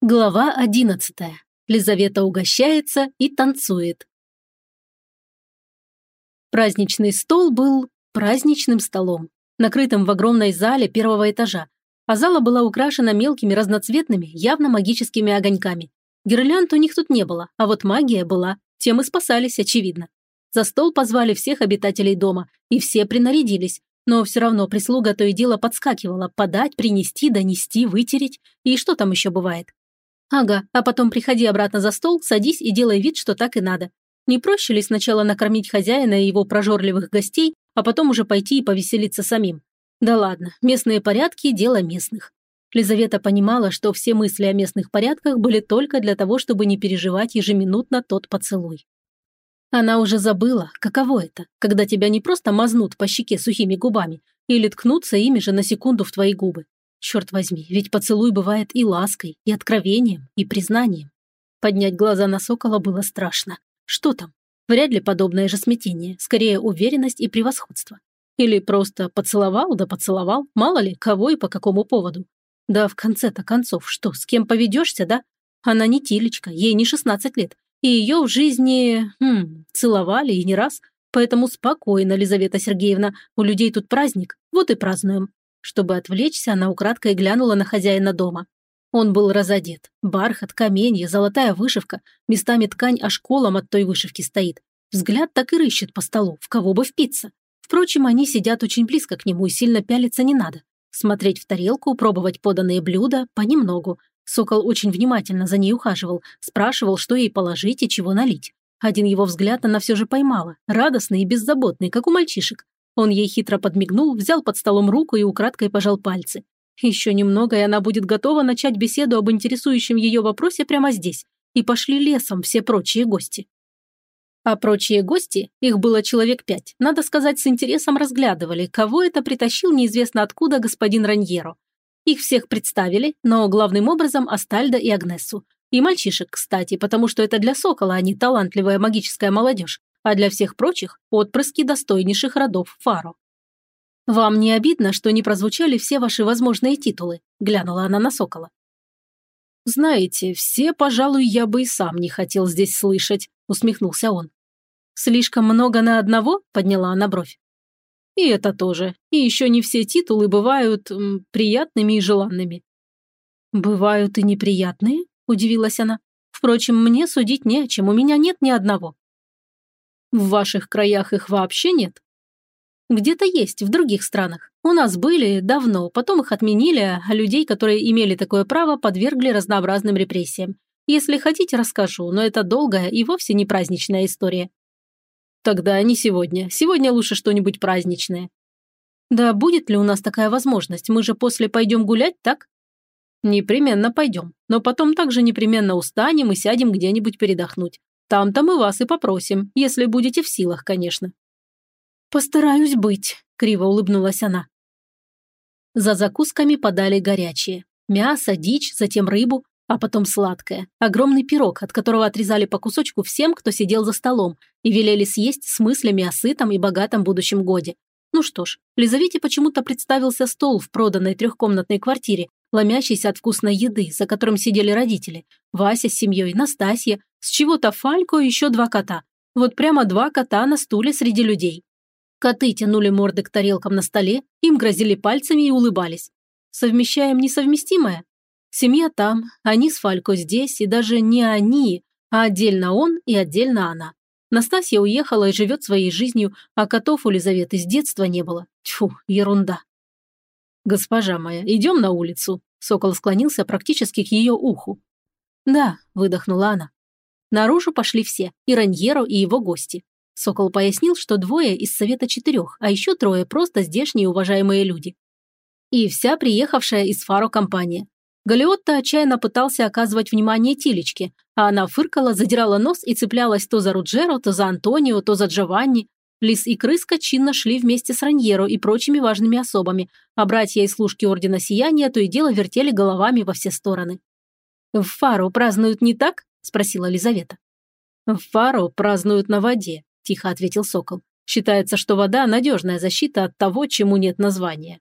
Глава одиннадцатая. Лизавета угощается и танцует. Праздничный стол был праздничным столом, накрытым в огромной зале первого этажа, а зала была украшена мелкими разноцветными, явно магическими огоньками. Гирлянд у них тут не было, а вот магия была, тем и спасались, очевидно. За стол позвали всех обитателей дома, и все принарядились, но все равно прислуга то и дело подскакивала подать, принести, донести, вытереть, и что там еще бывает. Ага, а потом приходи обратно за стол, садись и делай вид, что так и надо. Не проще ли сначала накормить хозяина и его прожорливых гостей, а потом уже пойти и повеселиться самим? Да ладно, местные порядки – дело местных. Лизавета понимала, что все мысли о местных порядках были только для того, чтобы не переживать ежеминутно тот поцелуй. Она уже забыла, каково это, когда тебя не просто мазнут по щеке сухими губами или ткнутся ими же на секунду в твои губы, Черт возьми, ведь поцелуй бывает и лаской, и откровением, и признанием. Поднять глаза на сокола было страшно. Что там? Вряд ли подобное же смятение, скорее уверенность и превосходство. Или просто поцеловал, да поцеловал, мало ли, кого и по какому поводу. Да в конце-то концов, что, с кем поведешься, да? Она не Тилечка, ей не 16 лет, и ее в жизни, хм, целовали и не раз. Поэтому спокойно, Лизавета Сергеевна, у людей тут праздник, вот и празднуем. Чтобы отвлечься, она украдкой глянула на хозяина дома. Он был разодет. Бархат, каменья, золотая вышивка. Местами ткань аж колом от той вышивки стоит. Взгляд так и рыщет по столу, в кого бы впиться. Впрочем, они сидят очень близко к нему и сильно пялиться не надо. Смотреть в тарелку, пробовать поданные блюда понемногу. Сокол очень внимательно за ней ухаживал, спрашивал, что ей положить и чего налить. Один его взгляд она все же поймала, радостный и беззаботный, как у мальчишек. Он ей хитро подмигнул, взял под столом руку и украдкой пожал пальцы. Еще немного, и она будет готова начать беседу об интересующем ее вопросе прямо здесь. И пошли лесом все прочие гости. А прочие гости, их было человек пять, надо сказать, с интересом разглядывали, кого это притащил неизвестно откуда господин Раньеро. Их всех представили, но главным образом Астальда и Агнесу. И мальчишек, кстати, потому что это для Сокола, а не талантливая магическая молодежь а для всех прочих – отпрыски достойнейших родов Фаро. «Вам не обидно, что не прозвучали все ваши возможные титулы?» – глянула она на Сокола. «Знаете, все, пожалуй, я бы и сам не хотел здесь слышать», – усмехнулся он. «Слишком много на одного?» – подняла она бровь. «И это тоже. И еще не все титулы бывают м, приятными и желанными». «Бывают и неприятные?» – удивилась она. «Впрочем, мне судить не о чем, у меня нет ни одного». В ваших краях их вообще нет? Где-то есть, в других странах. У нас были давно, потом их отменили, а людей, которые имели такое право, подвергли разнообразным репрессиям. Если хотите, расскажу, но это долгая и вовсе не праздничная история. Тогда не сегодня. Сегодня лучше что-нибудь праздничное. Да будет ли у нас такая возможность? Мы же после пойдем гулять, так? Непременно пойдем. Но потом также непременно устанем и сядем где-нибудь передохнуть. Там-то мы вас и попросим, если будете в силах, конечно». «Постараюсь быть», – криво улыбнулась она. За закусками подали горячие. Мясо, дичь, затем рыбу, а потом сладкое. Огромный пирог, от которого отрезали по кусочку всем, кто сидел за столом, и велели съесть с мыслями о сытом и богатом будущем годе. Ну что ж, Лизавете почему-то представился стол в проданной трехкомнатной квартире, ломящийся от вкусной еды, за которым сидели родители. Вася с семьей, Настасья, с чего-то Фалько и еще два кота. Вот прямо два кота на стуле среди людей. Коты тянули морды к тарелкам на столе, им грозили пальцами и улыбались. Совмещаем несовместимое? Семья там, они с Фалько здесь, и даже не они, а отдельно он и отдельно она. Настасья уехала и живет своей жизнью, а котов у Лизаветы с детства не было. Тьфу, ерунда. «Госпожа моя, идем на улицу?» Сокол склонился практически к ее уху. «Да», – выдохнула она. Наружу пошли все, и Раньеро, и его гости. Сокол пояснил, что двое из совета четырех, а еще трое просто здешние уважаемые люди. И вся приехавшая из Фаро компания. Галиотто отчаянно пытался оказывать внимание Тилечке, а она фыркала, задирала нос и цеплялась то за Руджеро, то за Антонио, то за Джованни, Лис и Крыска чинно шли вместе с Раньеро и прочими важными особами, а братья и служки Ордена Сияния то и дело вертели головами во все стороны. «В Фаро празднуют не так?» – спросила Лизавета. «В Фаро празднуют на воде», – тихо ответил Сокол. «Считается, что вода – надежная защита от того, чему нет названия».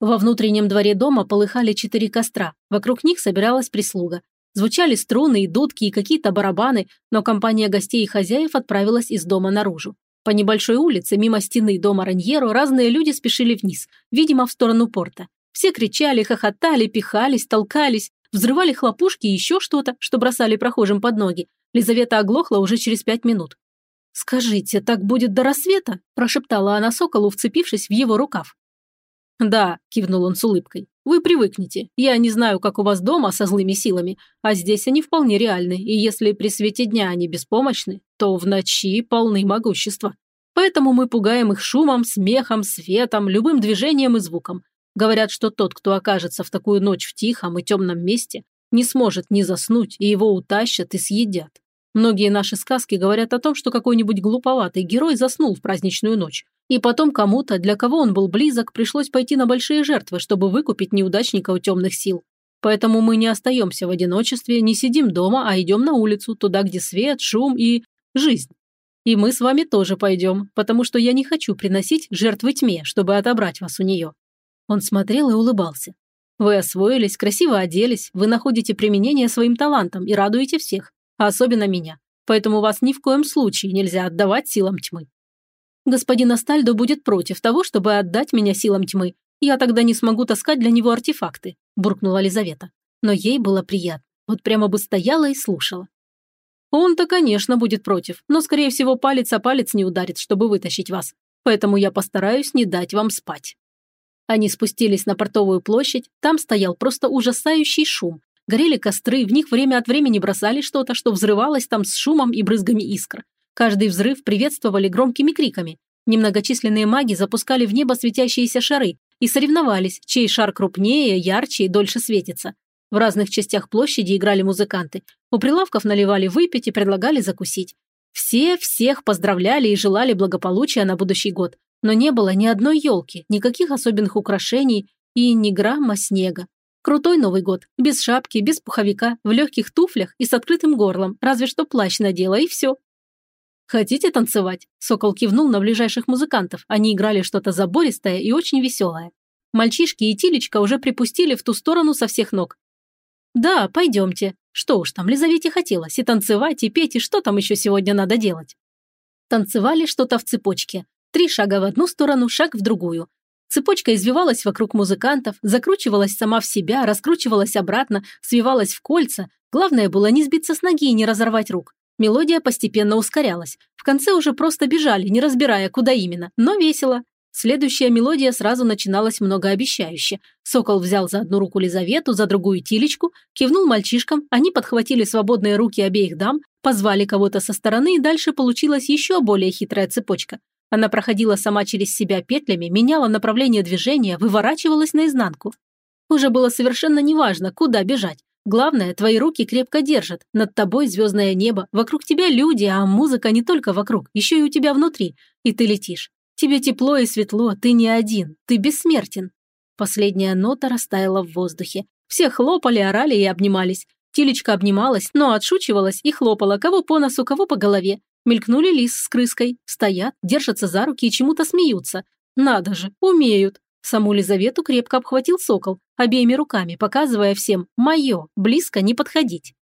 Во внутреннем дворе дома полыхали четыре костра, вокруг них собиралась прислуга, Звучали струны и дудки и какие-то барабаны, но компания гостей и хозяев отправилась из дома наружу. По небольшой улице, мимо стены дома Раньеро, разные люди спешили вниз, видимо, в сторону порта. Все кричали, хохотали, пихались, толкались, взрывали хлопушки и еще что-то, что бросали прохожим под ноги. Лизавета оглохла уже через пять минут. «Скажите, так будет до рассвета?» – прошептала она соколу, вцепившись в его рукав. «Да», – кивнул он с улыбкой. «Вы привыкнете. Я не знаю, как у вас дома со злыми силами, а здесь они вполне реальны, и если при свете дня они беспомощны, то в ночи полны могущества. Поэтому мы пугаем их шумом, смехом, светом, любым движением и звуком. Говорят, что тот, кто окажется в такую ночь в тихом и темном месте, не сможет ни заснуть, и его утащат и съедят. Многие наши сказки говорят о том, что какой-нибудь глуповатый герой заснул в праздничную ночь, и потом кому-то, для кого он был близок, пришлось пойти на большие жертвы, чтобы выкупить неудачника у темных сил. Поэтому мы не остаемся в одиночестве, не сидим дома, а идем на улицу, туда, где свет, шум и жизнь. И мы с вами тоже пойдем, потому что я не хочу приносить жертвы тьме, чтобы отобрать вас у нее». Он смотрел и улыбался. «Вы освоились, красиво оделись, вы находите применение своим талантам и радуете всех, а особенно меня. Поэтому вас ни в коем случае нельзя отдавать силам тьмы. Господин Астальдо будет против того, чтобы отдать меня силам тьмы. Я тогда не смогу таскать для него артефакты», – буркнула Лизавета. Но ей было приятно. Вот прямо бы стояла и слушала. Он-то, конечно, будет против, но, скорее всего, палец о палец не ударит, чтобы вытащить вас. Поэтому я постараюсь не дать вам спать». Они спустились на портовую площадь, там стоял просто ужасающий шум. Горели костры, в них время от времени бросали что-то, что взрывалось там с шумом и брызгами искр. Каждый взрыв приветствовали громкими криками. Немногочисленные маги запускали в небо светящиеся шары и соревновались, чей шар крупнее, ярче и дольше светится. В разных частях площади играли музыканты. У прилавков наливали выпить и предлагали закусить. Все всех поздравляли и желали благополучия на будущий год. Но не было ни одной елки, никаких особенных украшений и ни грамма снега. Крутой Новый год, без шапки, без пуховика, в легких туфлях и с открытым горлом, разве что плащ надела, и все. «Хотите танцевать?» Сокол кивнул на ближайших музыкантов. Они играли что-то забористое и очень веселое. Мальчишки и Тилечка уже припустили в ту сторону со всех ног. «Да, пойдемте. Что уж там, Лизавете хотелось и танцевать, и петь, и что там еще сегодня надо делать?» Танцевали что-то в цепочке. Три шага в одну сторону, шаг в другую. Цепочка извивалась вокруг музыкантов, закручивалась сама в себя, раскручивалась обратно, свивалась в кольца. Главное было не сбиться с ноги и не разорвать рук. Мелодия постепенно ускорялась. В конце уже просто бежали, не разбирая, куда именно, но весело. Следующая мелодия сразу начиналась многообещающе. Сокол взял за одну руку Лизавету, за другую Тилечку, кивнул мальчишкам, они подхватили свободные руки обеих дам, позвали кого-то со стороны, и дальше получилась еще более хитрая цепочка. Она проходила сама через себя петлями, меняла направление движения, выворачивалась наизнанку. Уже было совершенно неважно, куда бежать. Главное, твои руки крепко держат. Над тобой звездное небо, вокруг тебя люди, а музыка не только вокруг, еще и у тебя внутри. И ты летишь. Тебе тепло и светло, ты не один, ты бессмертен. Последняя нота растаяла в воздухе. Все хлопали, орали и обнимались. Тилечка обнималась, но отшучивалась и хлопала, кого по носу, кого по голове. Мелькнули лис с крыской. Стоят, держатся за руки и чему-то смеются. Надо же, умеют. Саму Лизавету крепко обхватил сокол, обеими руками, показывая всем «моё, близко не подходить».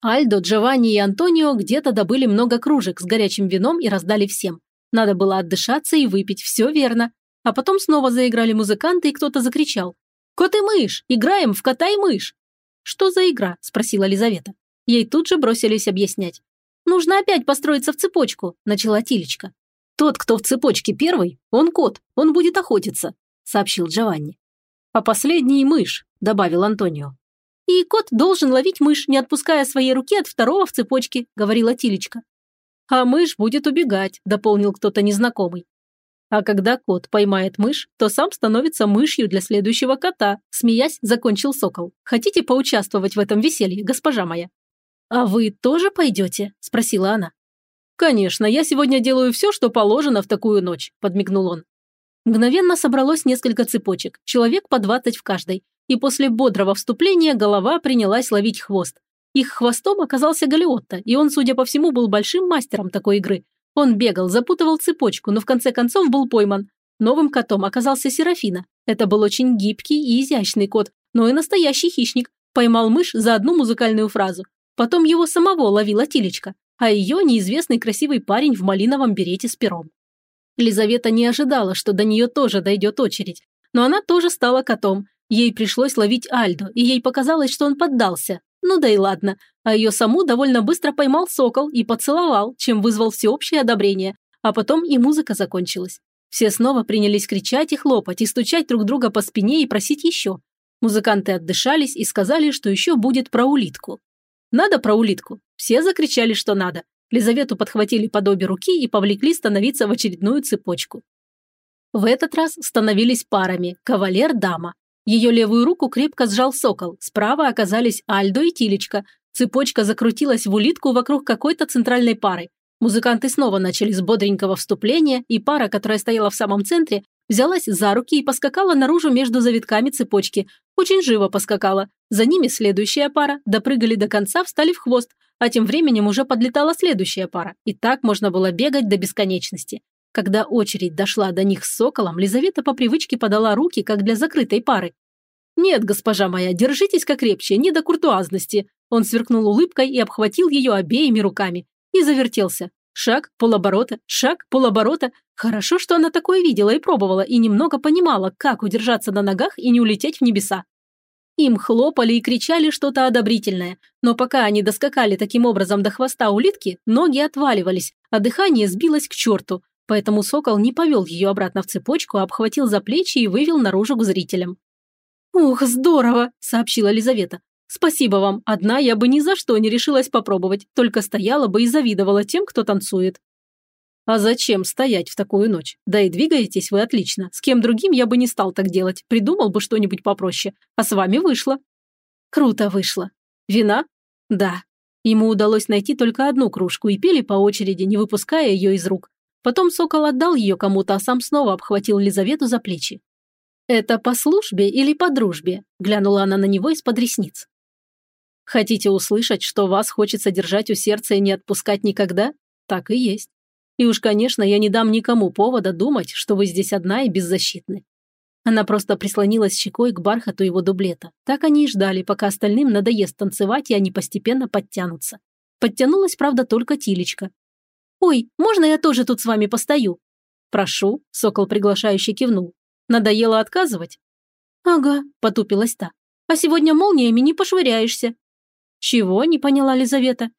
Альдо, Джованни и Антонио где-то добыли много кружек с горячим вином и раздали всем. Надо было отдышаться и выпить, все верно. А потом снова заиграли музыканты, и кто-то закричал. «Кот и мышь! Играем в кота и мышь!» «Что за игра?» – спросила Лизавета. Ей тут же бросились объяснять. «Нужно опять построиться в цепочку», – начала Тилечка. «Тот, кто в цепочке первый, он кот, он будет охотиться сообщил Джованни. «А последний – мышь», – добавил Антонио. «И кот должен ловить мышь, не отпуская своей руки от второго в цепочке», – говорила Тилечка. «А мышь будет убегать», – дополнил кто-то незнакомый. А когда кот поймает мышь, то сам становится мышью для следующего кота, смеясь, закончил сокол. Хотите поучаствовать в этом веселье, госпожа моя? А вы тоже пойдете? спросила она. Конечно, я сегодня делаю все, что положено в такую ночь, подмигнул он. Мгновенно собралось несколько цепочек, человек по двадцать в каждой, и после бодрого вступления голова принялась ловить хвост. Их хвостом оказался Галиотто, и он, судя по всему, был большим мастером такой игры. Он бегал, запутывал цепочку, но в конце концов был пойман. Новым котом оказался Серафина. Это был очень гибкий и изящный кот, но и настоящий хищник. Поймал мышь за одну музыкальную фразу. Потом его самого ловила Тилечка, а ее неизвестный красивый парень в малиновом берете с пером. Лизавета не ожидала, что до нее тоже дойдет очередь, но она тоже стала котом. Ей пришлось ловить Альдо, и ей показалось, что он поддался. Ну да и ладно. А ее саму довольно быстро поймал сокол и поцеловал, чем вызвал всеобщее одобрение. А потом и музыка закончилась. Все снова принялись кричать и хлопать, и стучать друг друга по спине и просить еще. Музыканты отдышались и сказали, что еще будет про улитку. Надо про улитку. Все закричали, что надо. Лизавету подхватили под обе руки и повлекли становиться в очередную цепочку. В этот раз становились парами – кавалер-дама. Ее левую руку крепко сжал сокол, справа оказались Альдо и Тилечка. Цепочка закрутилась в улитку вокруг какой-то центральной пары. Музыканты снова начали с бодренького вступления, и пара, которая стояла в самом центре, взялась за руки и поскакала наружу между завитками цепочки. Очень живо поскакала. За ними следующая пара, допрыгали до конца, встали в хвост, а тем временем уже подлетала следующая пара. И так можно было бегать до бесконечности. Когда очередь дошла до них с соколом, Лизавета по привычке подала руки, как для закрытой пары. «Нет, госпожа моя, держитесь покрепче, не до куртуазности». Он сверкнул улыбкой и обхватил ее обеими руками. И завертелся. Шаг, полоборота, шаг, полоборота. Хорошо, что она такое видела и пробовала, и немного понимала, как удержаться на ногах и не улететь в небеса. Им хлопали и кричали что-то одобрительное, но пока они доскакали таким образом до хвоста улитки, ноги отваливались, а дыхание сбилось к черту, поэтому сокол не повел ее обратно в цепочку, а обхватил за плечи и вывел наружу к зрителям. «Ух, здорово!» – сообщила Лизавета. «Спасибо вам. Одна я бы ни за что не решилась попробовать, только стояла бы и завидовала тем, кто танцует». «А зачем стоять в такую ночь? Да и двигаетесь вы отлично. С кем другим я бы не стал так делать, придумал бы что-нибудь попроще. А с вами вышло». «Круто вышло. Вина?» «Да». Ему удалось найти только одну кружку и пили по очереди, не выпуская ее из рук. Потом Сокол отдал ее кому-то, а сам снова обхватил Лизавету за плечи. «Это по службе или по дружбе?» – глянула она на него из-под ресниц. «Хотите услышать, что вас хочется держать у сердца и не отпускать никогда? Так и есть. И уж, конечно, я не дам никому повода думать, что вы здесь одна и беззащитны». Она просто прислонилась щекой к бархату его дублета. Так они и ждали, пока остальным надоест танцевать, и они постепенно подтянутся. Подтянулась, правда, только Тилечка. «Ой, можно я тоже тут с вами постою?» «Прошу», – сокол приглашающий кивнул. «Надоело отказывать?» «Ага», – потупилась та. «А сегодня молниями не пошвыряешься». «Чего?» – не поняла Лизавета.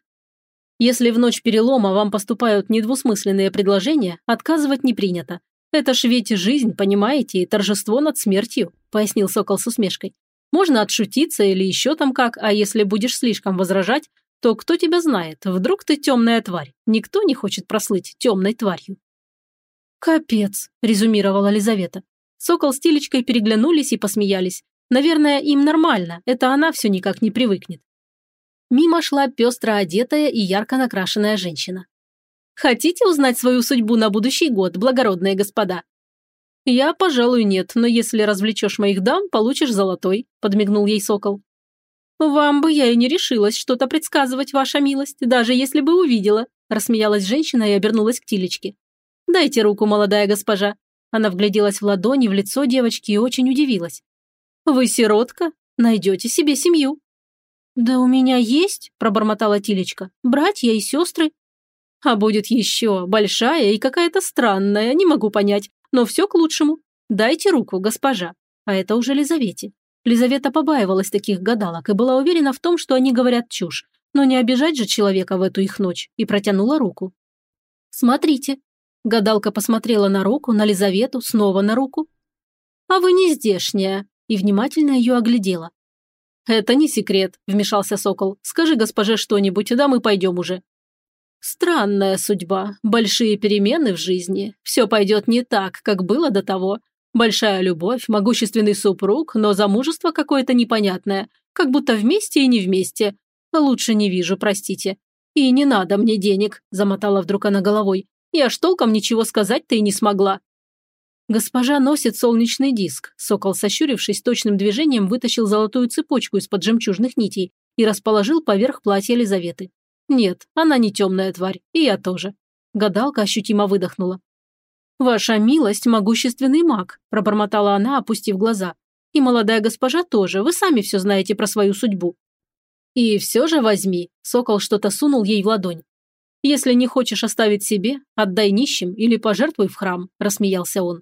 Если в ночь перелома вам поступают недвусмысленные предложения, отказывать не принято. Это ж ведь жизнь, понимаете, и торжество над смертью», – пояснил Сокол с усмешкой. «Можно отшутиться или еще там как, а если будешь слишком возражать, то кто тебя знает, вдруг ты темная тварь. Никто не хочет прослыть темной тварью». «Капец», – резюмировала Лизавета. Сокол с Тилечкой переглянулись и посмеялись. Наверное, им нормально, это она все никак не привыкнет. Мимо шла пестро одетая и ярко накрашенная женщина. «Хотите узнать свою судьбу на будущий год, благородные господа?» «Я, пожалуй, нет, но если развлечешь моих дам, получишь золотой», – подмигнул ей сокол. «Вам бы я и не решилась что-то предсказывать, ваша милость, даже если бы увидела», – рассмеялась женщина и обернулась к Тилечке. «Дайте руку, молодая госпожа». Она вгляделась в ладони, в лицо девочки и очень удивилась. «Вы сиротка? Найдете себе семью». «Да у меня есть», – пробормотала Тилечка, – «братья и сестры». «А будет еще, большая и какая-то странная, не могу понять, но все к лучшему. Дайте руку, госпожа». А это уже Лизавете. Лизавета побаивалась таких гадалок и была уверена в том, что они говорят чушь, но не обижать же человека в эту их ночь, и протянула руку. «Смотрите». Гадалка посмотрела на руку, на Лизавету, снова на руку. «А вы не здешняя», и внимательно ее оглядела. «Это не секрет», – вмешался Сокол. «Скажи госпоже что-нибудь, да мы пойдем уже». «Странная судьба, большие перемены в жизни. Все пойдет не так, как было до того. Большая любовь, могущественный супруг, но замужество какое-то непонятное, как будто вместе и не вместе. Лучше не вижу, простите. И не надо мне денег», – замотала вдруг она головой. «Я ж толком ничего сказать-то и не смогла. «Госпожа носит солнечный диск», – сокол, сощурившись, точным движением вытащил золотую цепочку из-под жемчужных нитей и расположил поверх платья Лизаветы. «Нет, она не темная тварь, и я тоже». Гадалка ощутимо выдохнула. «Ваша милость – могущественный маг», – пробормотала она, опустив глаза. И молодая госпожа тоже, вы сами все знаете про свою судьбу». «И все же возьми», – сокол что-то сунул ей в ладонь. «Если не хочешь оставить себе, отдай нищим или пожертвуй в храм», – рассмеялся он.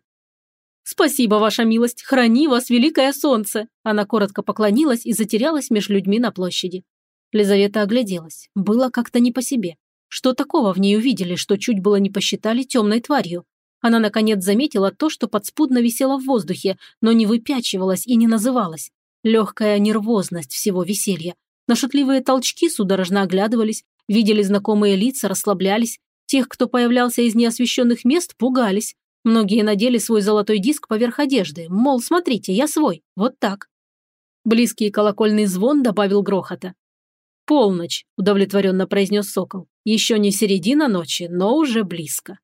«Спасибо, ваша милость, храни вас великое солнце!» Она коротко поклонилась и затерялась меж людьми на площади. Лизавета огляделась. Было как-то не по себе. Что такого в ней увидели, что чуть было не посчитали темной тварью? Она, наконец, заметила то, что подспудно висело в воздухе, но не выпячивалось и не называлось. Легкая нервозность всего веселья. На шутливые толчки судорожно оглядывались, видели знакомые лица, расслаблялись. Тех, кто появлялся из неосвещенных мест, пугались. Многие надели свой золотой диск поверх одежды, мол, смотрите, я свой, вот так. Близкий колокольный звон добавил грохота. «Полночь», – удовлетворенно произнес сокол. «Еще не середина ночи, но уже близко».